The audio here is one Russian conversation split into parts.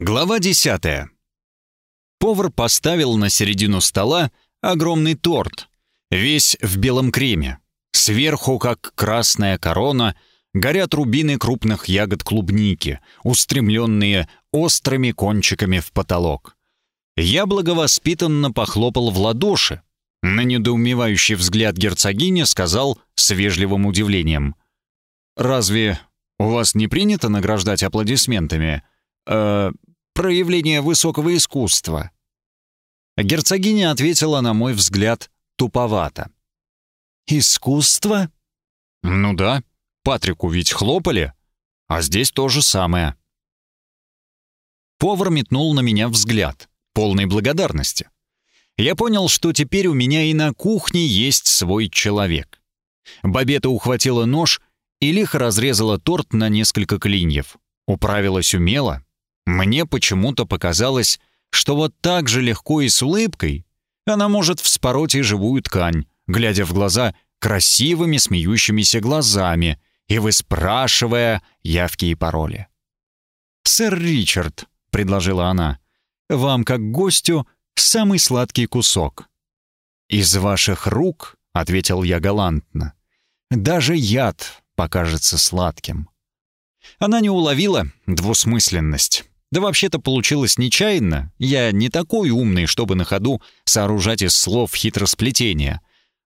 Глава 10. Повар поставил на середину стола огромный торт, весь в белом креме. Сверху, как красная корона, горят рубины крупных ягод клубники, устремленные острыми кончиками в потолок. Я благовоспитанно похлопал в ладоши. На недоумевающий взгляд герцогини сказал с вежливым удивлением. «Разве у вас не принято награждать аплодисментами?» Э, проявление высокого искусства. Герцогиня ответила, на мой взгляд, туповато. «Искусство?» «Ну да, Патрику ведь хлопали, а здесь то же самое». Повар метнул на меня взгляд, полный благодарности. Я понял, что теперь у меня и на кухне есть свой человек. Бабета ухватила нож и лихо разрезала торт на несколько клиньев. Управилась умело, мне почему-то показалось, что вот так же легко и с улыбкой она может вспороть и живую ткань, глядя в глаза красивыми смеющимися глазами и выспрашивая явки и пароли. «Сэр Ричард», — предложила она, — «вам, как гостю, самый сладкий кусок». «Из ваших рук», — ответил я галантно, — «даже яд покажется сладким». Она не уловила двусмысленность. Да вообще-то получилось нечаянно. Я не такой умный, чтобы на ходу сооружать из слов хитросплетения.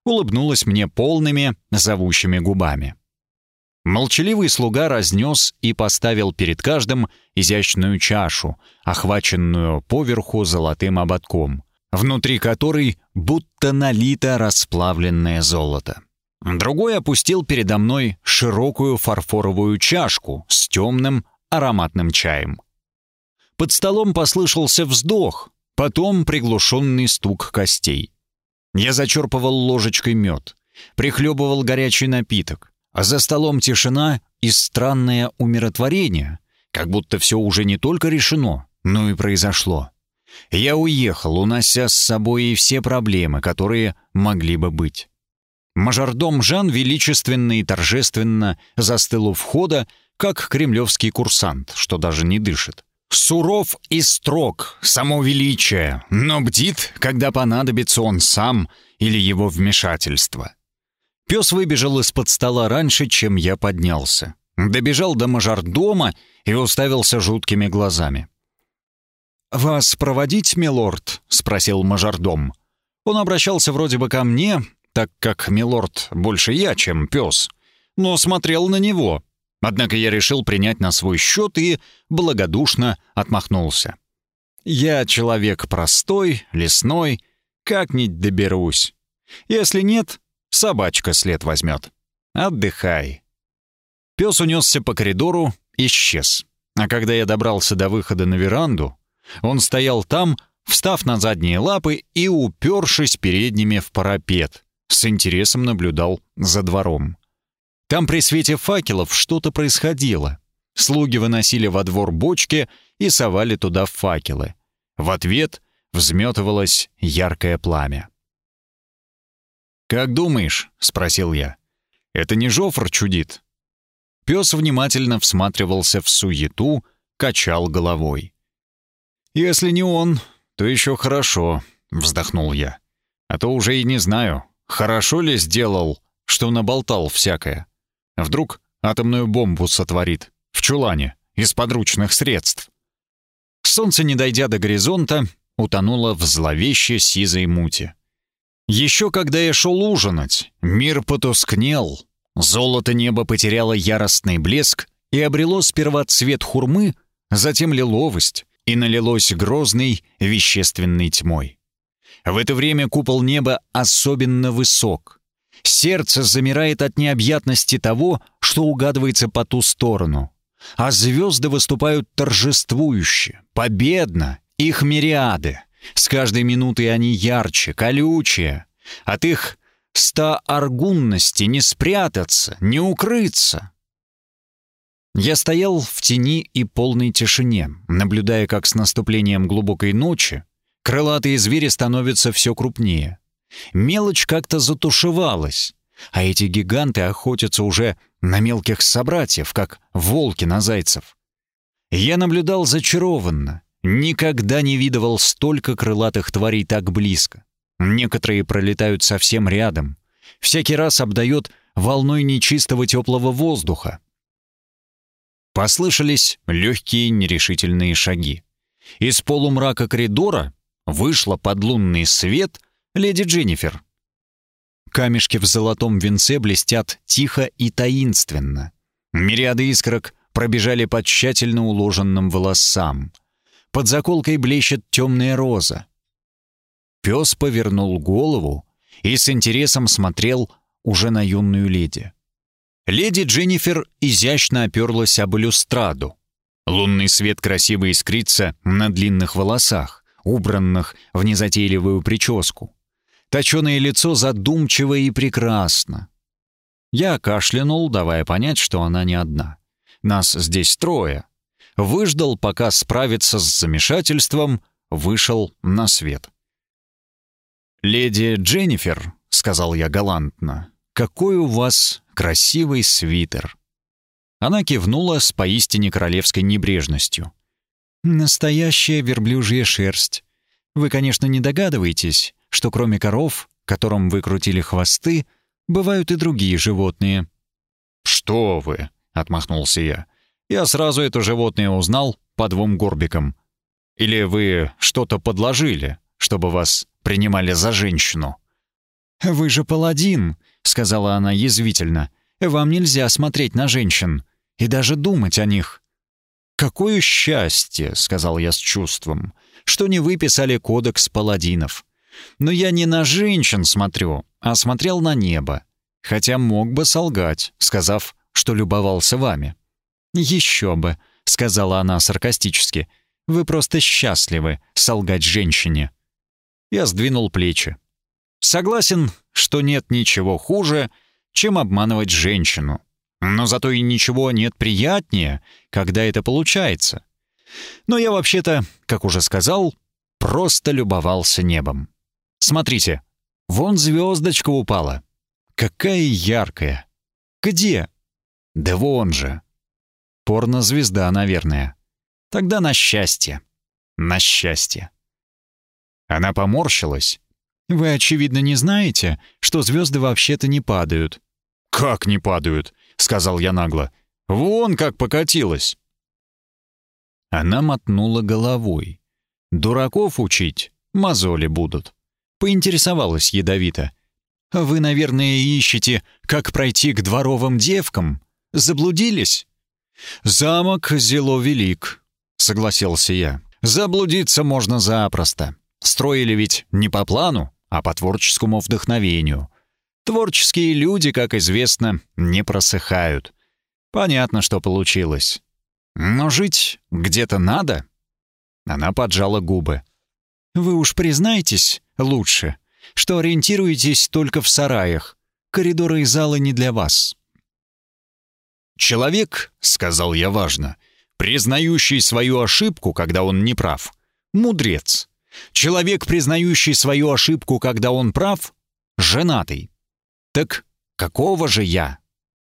Улыбнулась мне полными, зовущими губами. Молчаливый слуга разнес и поставил перед каждым изящную чашу, охваченную поверху золотым ободком, внутри которой будто налито расплавленное золото. Другой опустил передо мной широкую фарфоровую чашку с темным ароматным чаем. Под столом послышался вздох, потом приглушенный стук костей. Я зачерпывал ложечкой мед, прихлебывал горячий напиток, а за столом тишина и странное умиротворение, как будто все уже не только решено, но и произошло. Я уехал, унося с собой и все проблемы, которые могли бы быть. Мажордом Жан величественно и торжественно застыл у входа, как кремлевский курсант, что даже не дышит. Суров и строг, само величие, но бдит, когда понадобится он сам или его вмешательство. Пес выбежал из-под стола раньше, чем я поднялся. Добежал до мажордома и уставился жуткими глазами. «Вас проводить, милорд?» — спросил мажордом. Он обращался вроде бы ко мне, так как милорд больше я, чем пес, но смотрел на него, Однако я решил принять на свой счет и благодушно отмахнулся. Я человек простой, лесной, как-нибудь доберусь. Если нет, собачка след возьмет. Отдыхай. Пес унесся по коридору, исчез. А когда я добрался до выхода на веранду, он стоял там, встав на задние лапы и упершись передними в парапет, с интересом наблюдал за двором. Там при свете факелов что-то происходило. Слуги выносили во двор бочки и совали туда факелы. В ответ взметывалось яркое пламя. «Как думаешь?» — спросил я. «Это не Жофр чудит?» Пес внимательно всматривался в суету, качал головой. «Если не он, то еще хорошо», — вздохнул я. «А то уже и не знаю, хорошо ли сделал, что наболтал всякое». Вдруг атомную бомбу сотворит. В чулане. Из подручных средств. Солнце, не дойдя до горизонта, утонуло в зловеще сизой мути. Еще когда я шел ужинать, мир потускнел. Золото неба потеряло яростный блеск и обрело сперва цвет хурмы, затем лиловость и налилось грозной вещественной тьмой. В это время купол неба особенно высок — Сердце замирает от необъятности того, что угадывается по ту сторону. А звезды выступают торжествующе, победно, их мириады. С каждой минутой они ярче, колючее. От их ста аргунности не спрятаться, не укрыться. Я стоял в тени и полной тишине, наблюдая, как с наступлением глубокой ночи крылатые звери становятся все крупнее. Мелочь как-то затушевалась, а эти гиганты охотятся уже на мелких собратьев, как волки на зайцев. Я наблюдал зачарованно. Никогда не видывал столько крылатых тварей так близко. Некоторые пролетают совсем рядом. Всякий раз обдает волной нечистого теплого воздуха. Послышались легкие нерешительные шаги. Из полумрака коридора вышла под лунный свет леди Дженнифер. Камешки в золотом венце блестят тихо и таинственно. Мириады искорок пробежали по тщательно уложенным волосам. Под заколкой блещет темная роза. Пес повернул голову и с интересом смотрел уже на юную леди. Леди Дженнифер изящно оперлась об люстраду. Лунный свет красиво искрится на длинных волосах, убранных в незатейливую прическу. Точеное лицо задумчиво и прекрасно. Я кашлянул, давая понять, что она не одна. Нас здесь трое. Выждал, пока справится с замешательством, вышел на свет. «Леди Дженнифер», — сказал я галантно, — «какой у вас красивый свитер». Она кивнула с поистине королевской небрежностью. «Настоящая верблюжья шерсть. Вы, конечно, не догадываетесь, что кроме коров, которым вы крутили хвосты, бывают и другие животные». «Что вы!» — отмахнулся я. «Я сразу это животное узнал по двум горбикам. Или вы что-то подложили, чтобы вас принимали за женщину?» «Вы же паладин», — сказала она язвительно. «Вам нельзя смотреть на женщин и даже думать о них». «Какое счастье», — сказал я с чувством, — «что не выписали кодекс паладинов. Но я не на женщин смотрю, а смотрел на небо. Хотя мог бы солгать, сказав, что любовался вами». «Еще бы», — сказала она саркастически. «Вы просто счастливы солгать женщине». Я сдвинул плечи. Согласен, что нет ничего хуже, чем обманывать женщину. Но зато и ничего нет приятнее, когда это получается. Но я вообще-то, как уже сказал, просто любовался небом. Смотрите, вон звездочка упала. Какая яркая. Где? Да вон же. Порно-звезда, наверное. Тогда на счастье. На счастье. Она поморщилась. «Вы, очевидно, не знаете, что звезды вообще-то не падают». «Как не падают?» — сказал я нагло. «Вон как покатилась». Она мотнула головой. «Дураков учить мозоли будут». Поинтересовалась ядовито. «Вы, наверное, ищете, как пройти к дворовым девкам? Заблудились?» «Замок зело велик», — согласился я. «Заблудиться можно запросто. Строили ведь не по плану, а по творческому вдохновению. Творческие люди, как известно, не просыхают. Понятно, что получилось. Но жить где-то надо. Она поджала губы. Вы уж признайтесь лучше, что ориентируетесь только в сараях. Коридоры и залы не для вас. Человек, сказал я важно, признающий свою ошибку, когда он не прав, мудрец. Человек, признающий свою ошибку, когда он прав, женатый. Так какого же я,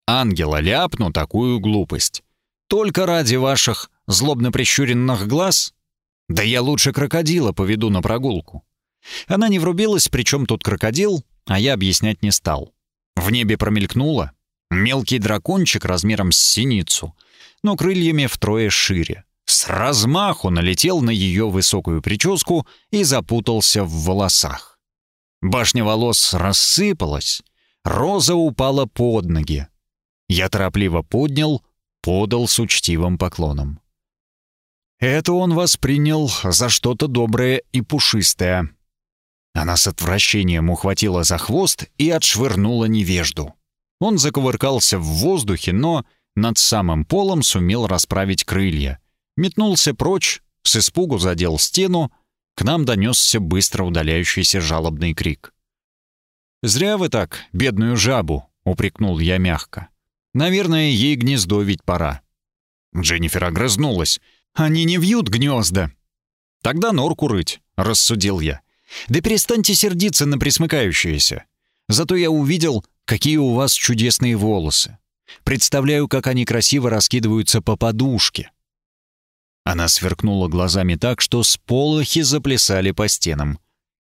ангела, ляпну такую глупость? Только ради ваших злобно прищуренных глаз? Да я лучше крокодила поведу на прогулку. Она не врубилась, причем тут крокодил, а я объяснять не стал. В небе промелькнуло мелкий дракончик размером с синицу, но крыльями втрое шире с размаху налетел на ее высокую прическу и запутался в волосах. Башня волос рассыпалась, роза упала под ноги. Я торопливо поднял, подал с учтивым поклоном. Это он воспринял за что-то доброе и пушистое. Она с отвращением ухватила за хвост и отшвырнула невежду. Он закувыркался в воздухе, но над самым полом сумел расправить крылья метнулся прочь, с испугу задел стену, к нам донесся быстро удаляющийся жалобный крик. «Зря вы так, бедную жабу», — упрекнул я мягко. «Наверное, ей гнездо ведь пора». Дженнифер огрызнулась. «Они не вьют гнезда». «Тогда норку рыть», — рассудил я. «Да перестаньте сердиться на присмыкающиеся. Зато я увидел, какие у вас чудесные волосы. Представляю, как они красиво раскидываются по подушке. Она сверкнула глазами так, что сполохи заплясали по стенам.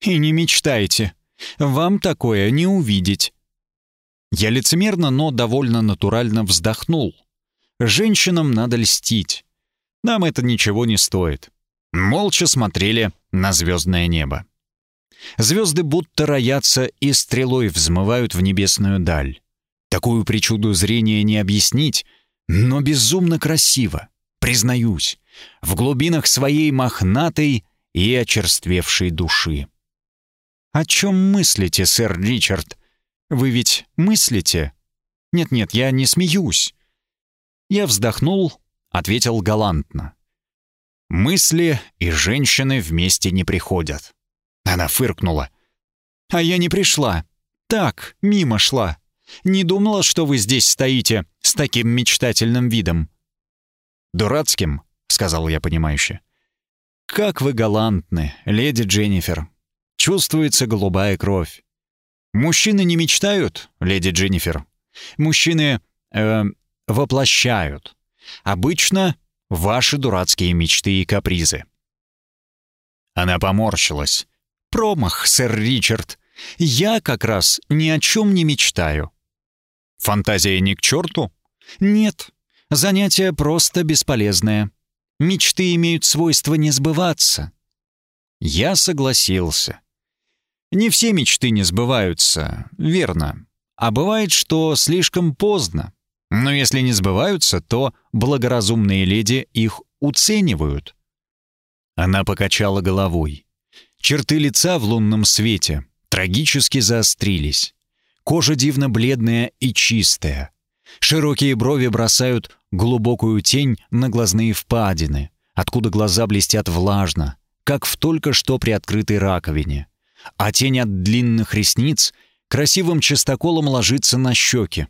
«И не мечтайте. Вам такое не увидеть». Я лицемерно, но довольно натурально вздохнул. Женщинам надо льстить. Нам это ничего не стоит. Молча смотрели на звездное небо. Звезды будто роятся и стрелой взмывают в небесную даль. Такую причуду зрения не объяснить, но безумно красиво, признаюсь, в глубинах своей мохнатой и очерствевшей души. «О чем мыслите, сэр Ричард? Вы ведь мыслите?» «Нет-нет, я не смеюсь». Я вздохнул, ответил галантно. «Мысли и женщины вместе не приходят». Она фыркнула. «А я не пришла. Так, мимо шла. Не думала, что вы здесь стоите с таким мечтательным видом». «Дурацким», — сказал я понимающе. «Как вы галантны, леди Дженнифер. Чувствуется голубая кровь. Мужчины не мечтают, леди Дженнифер. Мужчины э, воплощают. Обычно ваши дурацкие мечты и капризы». Она поморщилась. «Промах, сэр Ричард. Я как раз ни о чем не мечтаю». «Фантазия не к черту?» «Нет. Занятие просто бесполезное. Мечты имеют свойство не сбываться». Я согласился. Не все мечты не сбываются, верно. А бывает, что слишком поздно. Но если не сбываются, то благоразумные леди их уценивают. Она покачала головой. Черты лица в лунном свете трагически заострились. Кожа дивно бледная и чистая. Широкие брови бросают глубокую тень на глазные впадины, откуда глаза блестят влажно, как в только что приоткрытой раковине. А тень от длинных ресниц красивым чистоколом ложится на щеки.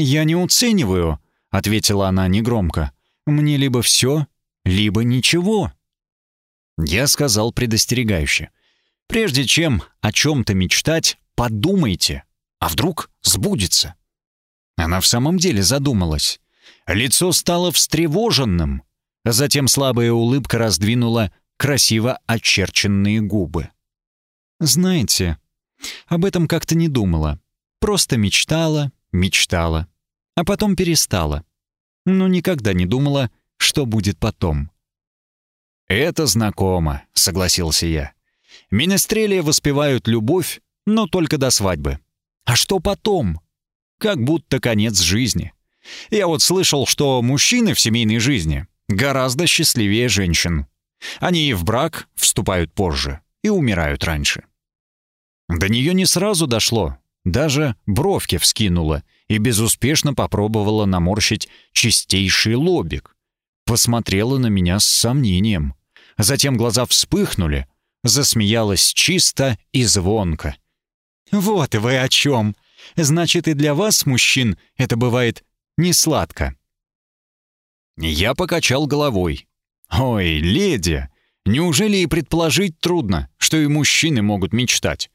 «Я не уцениваю», — ответила она негромко. «Мне либо все, либо ничего». Я сказал предостерегающе. «Прежде чем о чем-то мечтать, подумайте, а вдруг сбудется?» Она в самом деле задумалась. Лицо стало встревоженным. Затем слабая улыбка раздвинула красиво очерченные губы. «Знаете, об этом как-то не думала. Просто мечтала, мечтала. А потом перестала. Но никогда не думала, что будет потом. «Это знакомо», — согласился я. «Министрели воспевают любовь, но только до свадьбы. А что потом? Как будто конец жизни. Я вот слышал, что мужчины в семейной жизни гораздо счастливее женщин. Они и в брак вступают позже и умирают раньше». До нее не сразу дошло, даже бровки вскинула и безуспешно попробовала наморщить чистейший лобик. Посмотрела на меня с сомнением. Затем глаза вспыхнули, засмеялась чисто и звонко. «Вот вы о чем! Значит, и для вас, мужчин, это бывает не сладко». Я покачал головой. «Ой, леди, неужели и предположить трудно, что и мужчины могут мечтать?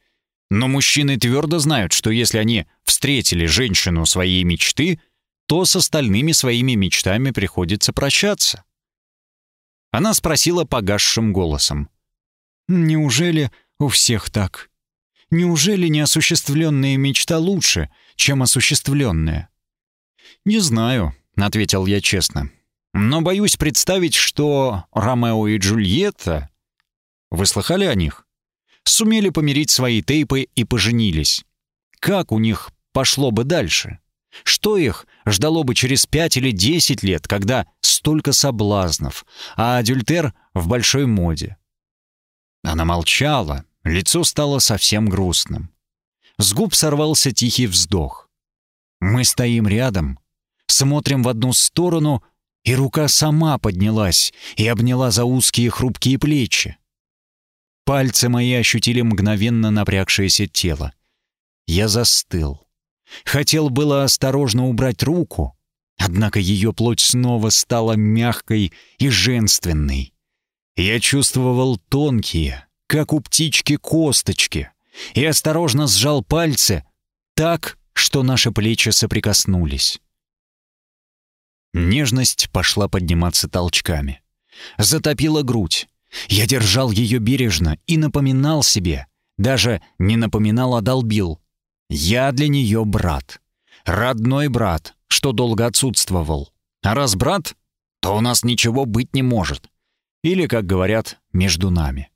Но мужчины твердо знают, что если они встретили женщину своей мечты, то с остальными своими мечтами приходится прощаться. Она спросила погасшим голосом. «Неужели у всех так? Неужели неосуществленная мечта лучше, чем осуществленная?» «Не знаю», — ответил я честно. «Но боюсь представить, что Ромео и Джульетта...» «Вы слыхали о них?» «Сумели помирить свои тейпы и поженились. Как у них пошло бы дальше?» Что их ждало бы через пять или десять лет, когда столько соблазнов, а адюльтер в большой моде? Она молчала, лицо стало совсем грустным. С губ сорвался тихий вздох. Мы стоим рядом, смотрим в одну сторону, и рука сама поднялась и обняла за узкие хрупкие плечи. Пальцы мои ощутили мгновенно напрягшееся тело. Я застыл. Хотел было осторожно убрать руку, однако ее плоть снова стала мягкой и женственной. Я чувствовал тонкие, как у птички, косточки, и осторожно сжал пальцы так, что наши плечи соприкоснулись. Нежность пошла подниматься толчками. затопила грудь. Я держал ее бережно и напоминал себе, даже не напоминал, а долбил. Я для нее брат. Родной брат, что долго отсутствовал. А раз брат, то у нас ничего быть не может. Или, как говорят, между нами.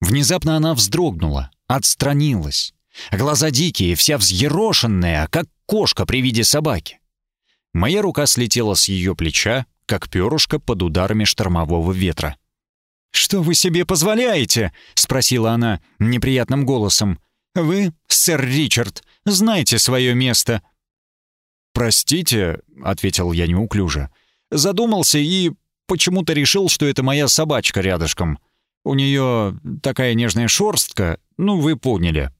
Внезапно она вздрогнула, отстранилась. Глаза дикие, вся взъерошенная, как кошка при виде собаки. Моя рука слетела с ее плеча, как перышко под ударами штормового ветра. «Что вы себе позволяете?» — спросила она неприятным голосом. «Вы, сэр Ричард, знаете свое место». «Простите», — ответил я неуклюже, задумался и почему-то решил, что это моя собачка рядышком. У нее такая нежная шорстка, ну, вы поняли».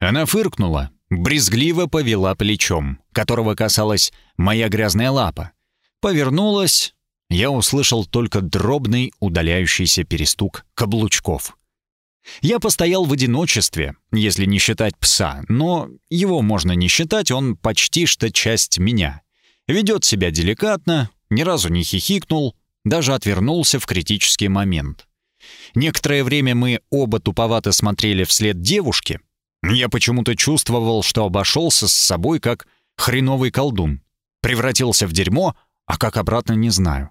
Она фыркнула, брезгливо повела плечом, которого касалась моя грязная лапа. Повернулась, я услышал только дробный удаляющийся перестук каблучков. Я постоял в одиночестве, если не считать пса, но его можно не считать, он почти что часть меня. Ведет себя деликатно, ни разу не хихикнул, даже отвернулся в критический момент. Некоторое время мы оба туповато смотрели вслед девушке. Я почему-то чувствовал, что обошелся с собой как хреновый колдун. Превратился в дерьмо, а как обратно не знаю.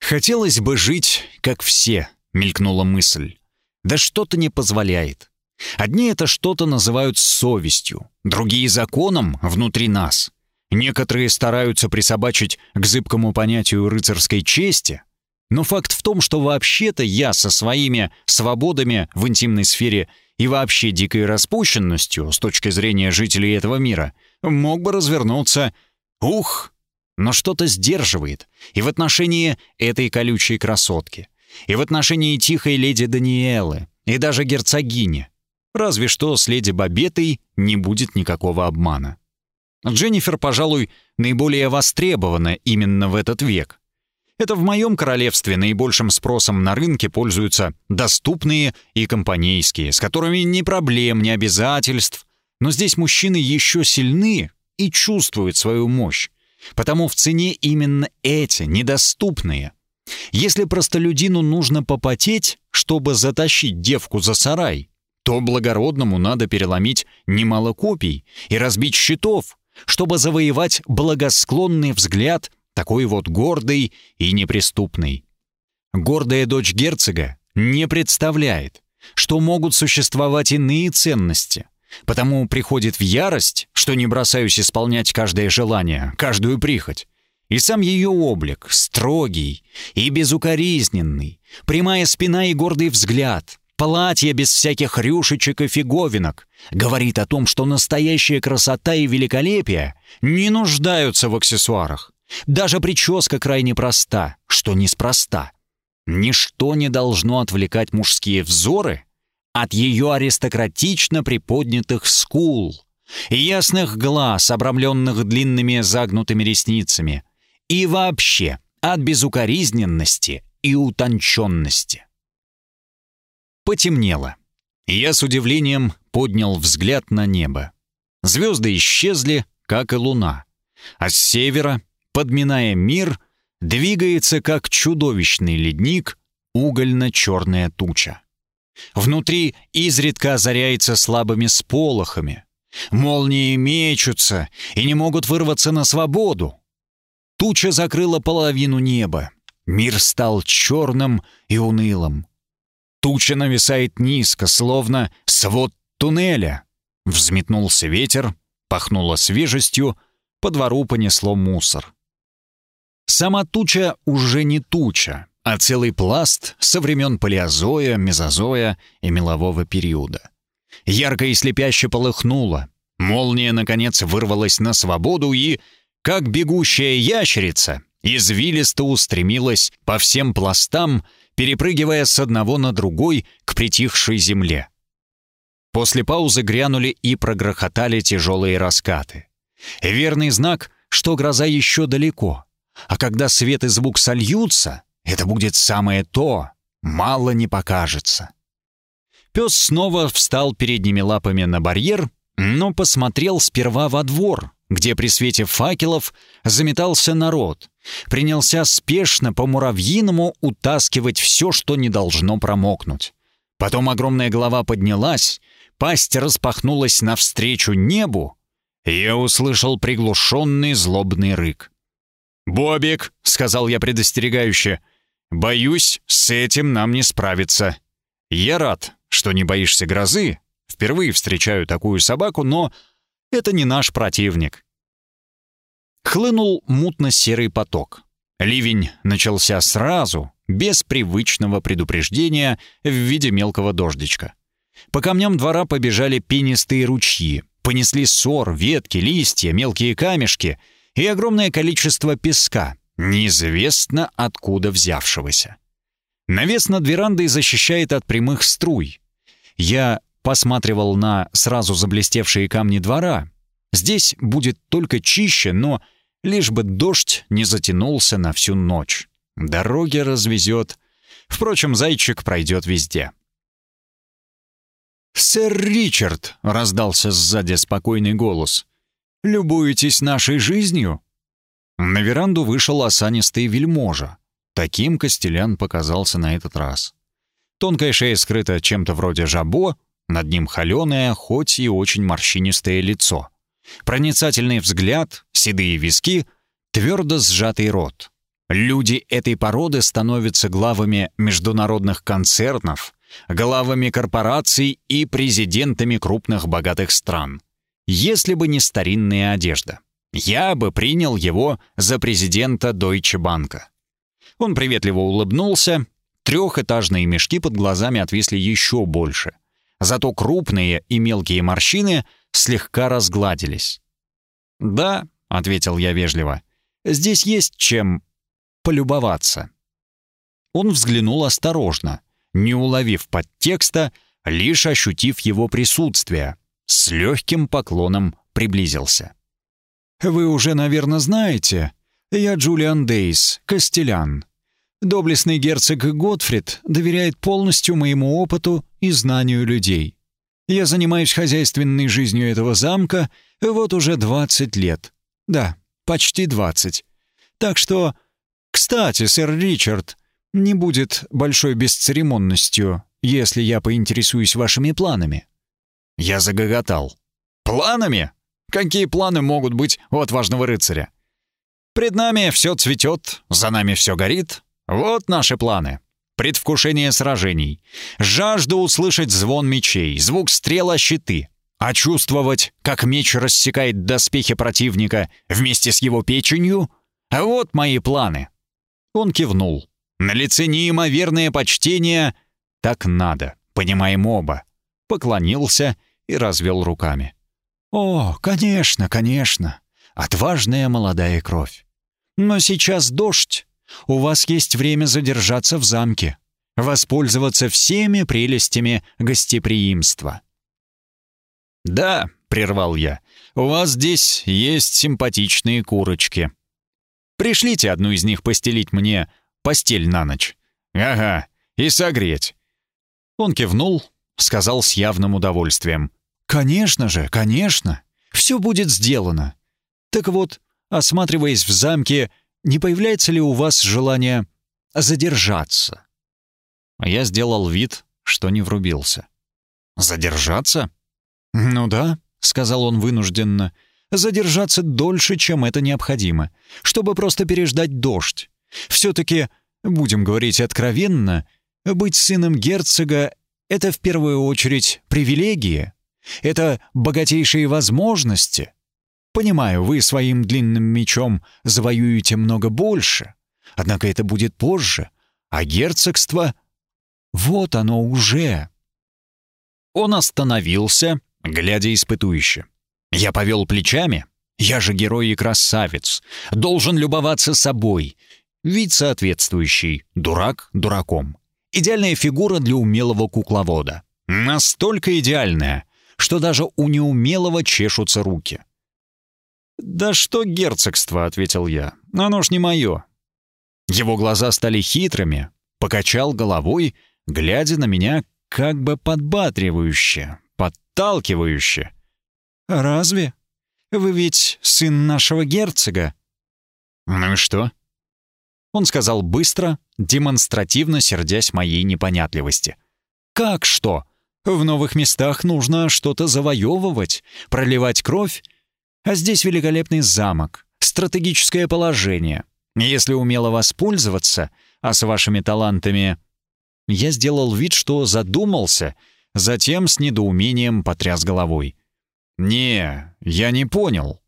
«Хотелось бы жить, как все», — мелькнула мысль. «Да что-то не позволяет. Одни это что-то называют совестью, другие — законом внутри нас. Некоторые стараются присобачить к зыбкому понятию рыцарской чести, но факт в том, что вообще-то я со своими свободами в интимной сфере и вообще дикой распущенностью с точки зрения жителей этого мира мог бы развернуться «Ух!» Но что-то сдерживает и в отношении этой колючей красотки, и в отношении тихой леди Даниэлы, и даже герцогини. Разве что с леди Бабетой не будет никакого обмана. Дженнифер, пожалуй, наиболее востребована именно в этот век. Это в моем королевстве наибольшим спросом на рынке пользуются доступные и компанейские, с которыми ни проблем, ни обязательств. Но здесь мужчины еще сильны и чувствуют свою мощь. Потому в цене именно эти, недоступные. Если простолюдину нужно попотеть, чтобы затащить девку за сарай, то благородному надо переломить немало копий и разбить щитов, чтобы завоевать благосклонный взгляд такой вот гордый и неприступный. Гордая дочь герцога не представляет, что могут существовать иные ценности, Потому приходит в ярость, что не бросаюсь исполнять каждое желание, каждую прихоть. И сам ее облик, строгий и безукоризненный, прямая спина и гордый взгляд, платье без всяких рюшечек и фиговинок, говорит о том, что настоящая красота и великолепие не нуждаются в аксессуарах. Даже прическа крайне проста, что неспроста. Ничто не должно отвлекать мужские взоры от ее аристократично приподнятых скул, ясных глаз, обрамленных длинными загнутыми ресницами, и вообще от безукоризненности и утонченности. Потемнело. Я с удивлением поднял взгляд на небо. Звезды исчезли, как и луна. А с севера, подминая мир, двигается, как чудовищный ледник, угольно-черная туча. Внутри изредка озаряется слабыми сполохами. Молнии мечутся и не могут вырваться на свободу. Туча закрыла половину неба. Мир стал черным и унылым. Туча нависает низко, словно свод туннеля. Взметнулся ветер, пахнуло свежестью, по двору понесло мусор. Сама туча уже не туча, а целый пласт со времен палеозоя, мезозоя и мелового периода. Ярко и слепяще полыхнуло. Молния, наконец, вырвалась на свободу и, как бегущая ящерица, извилисто устремилась по всем пластам, перепрыгивая с одного на другой к притихшей земле. После паузы грянули и прогрохотали тяжелые раскаты. Верный знак, что гроза еще далеко. А когда свет и звук сольются, это будет самое то, мало не покажется. Пес снова встал передними лапами на барьер, но посмотрел сперва во двор, где при свете факелов заметался народ, принялся спешно по муравьиному утаскивать все, что не должно промокнуть. Потом огромная голова поднялась, пасть распахнулась навстречу небу, и я услышал приглушенный злобный рык. «Бобик», — сказал я предостерегающе, — «боюсь, с этим нам не справиться. Я рад, что не боишься грозы, впервые встречаю такую собаку, но это не наш противник». Хлынул мутно-серый поток. Ливень начался сразу, без привычного предупреждения в виде мелкого дождичка. По камням двора побежали пенистые ручьи, понесли ссор, ветки, листья, мелкие камешки и огромное количество песка, неизвестно откуда взявшегося. Навес над верандой защищает от прямых струй. Я посматривал на сразу заблестевшие камни двора. Здесь будет только чище, но лишь бы дождь не затянулся на всю ночь. Дороги развезет. Впрочем, зайчик пройдет везде. «Сэр Ричард!» — раздался сзади спокойный голос. «Любуетесь нашей жизнью?» На веранду вышел осанистый вельможа. Таким Костелян показался на этот раз. Тонкая шея скрыта чем-то вроде жабо, над ним холеное, хоть и очень морщинистое лицо. Проницательный взгляд, седые виски, твердо сжатый рот. Люди этой породы становятся главами международных концернов, главами корпораций и президентами крупных богатых стран. Если бы не старинная одежда, я бы принял его за президента Deutsche Bank. Он приветливо улыбнулся, трехэтажные мешки под глазами отвисли еще больше. Зато крупные и мелкие морщины слегка разгладились. «Да», — ответил я вежливо, — «здесь есть чем полюбоваться». Он взглянул осторожно, не уловив подтекста, лишь ощутив его присутствие, с легким поклоном приблизился. «Вы уже, наверное, знаете, я Джулиан Дейс, Костелян. Доблестный герцог Готфрид доверяет полностью моему опыту и знанию людей. Я занимаюсь хозяйственной жизнью этого замка вот уже 20 лет. Да, почти 20. Так что «Кстати, сэр Ричард, не будет большой бесцеремонностью, если я поинтересуюсь вашими планами». Я загоготал. «Планами? Какие планы могут быть у отважного рыцаря? Пред нами все цветет, за нами все горит. Вот наши планы. Предвкушение сражений, жажда услышать звон мечей, звук стрел о щиты, а как меч рассекает доспехи противника вместе с его печенью — вот мои планы. Он кивнул. На лице неимоверное почтение. Так надо, понимаем оба. Поклонился и развел руками. «О, конечно, конечно. Отважная молодая кровь. Но сейчас дождь. У вас есть время задержаться в замке, воспользоваться всеми прелестями гостеприимства». «Да», — прервал я, — «у вас здесь есть симпатичные курочки». Пришлите одну из них постелить мне постель на ночь. Ага, и согреть. Он кивнул, сказал с явным удовольствием. Конечно же, конечно. Все будет сделано. Так вот, осматриваясь в замке, не появляется ли у вас желание задержаться? Я сделал вид, что не врубился. Задержаться? Ну да, сказал он вынужденно задержаться дольше, чем это необходимо, чтобы просто переждать дождь. Все-таки, будем говорить откровенно, быть сыном герцога — это в первую очередь привилегия, это богатейшие возможности. Понимаю, вы своим длинным мечом завоюете много больше, однако это будет позже, а герцогство — вот оно уже. Он остановился, глядя испытующе. Я повел плечами. Я же герой и красавец. Должен любоваться собой. Вид соответствующий. Дурак дураком. Идеальная фигура для умелого кукловода. Настолько идеальная, что даже у неумелого чешутся руки. «Да что герцогство», — ответил я. «Оно ж не мое». Его глаза стали хитрыми, покачал головой, глядя на меня как бы подбатривающе, подталкивающе. «Разве? Вы ведь сын нашего герцога». «Ну и что?» Он сказал быстро, демонстративно сердясь моей непонятливости. «Как что? В новых местах нужно что-то завоевывать, проливать кровь. А здесь великолепный замок, стратегическое положение. Если умело воспользоваться, а с вашими талантами...» Я сделал вид, что задумался, затем с недоумением потряс головой. «Не, я не понял.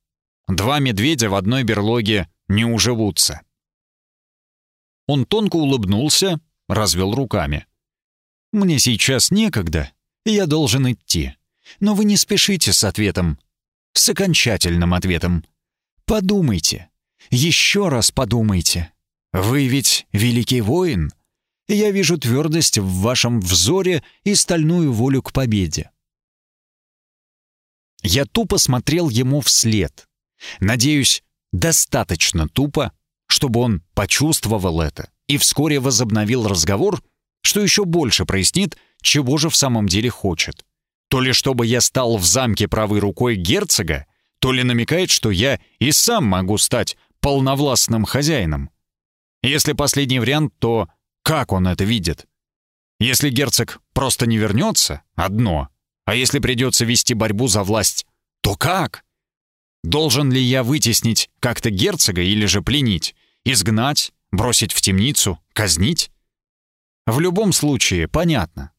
Два медведя в одной берлоге не уживутся». Он тонко улыбнулся, развел руками. «Мне сейчас некогда, я должен идти. Но вы не спешите с ответом. С окончательным ответом. Подумайте. Еще раз подумайте. Вы ведь великий воин. Я вижу твердость в вашем взоре и стальную волю к победе. Я тупо смотрел ему вслед. Надеюсь, достаточно тупо, чтобы он почувствовал это и вскоре возобновил разговор, что еще больше прояснит, чего же в самом деле хочет. То ли чтобы я стал в замке правой рукой герцога, то ли намекает, что я и сам могу стать полновластным хозяином. Если последний вариант, то как он это видит? Если герцог просто не вернется — одно, а если придется вести борьбу за власть, то как? Должен ли я вытеснить как-то герцога или же пленить, изгнать, бросить в темницу, казнить? В любом случае, понятно.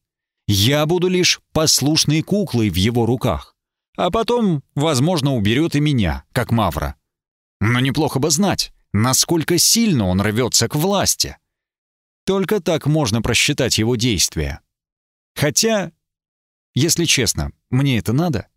Я буду лишь послушной куклой в его руках. А потом, возможно, уберет и меня, как Мавра. Но неплохо бы знать, насколько сильно он рвется к власти. Только так можно просчитать его действия. Хотя, если честно, мне это надо.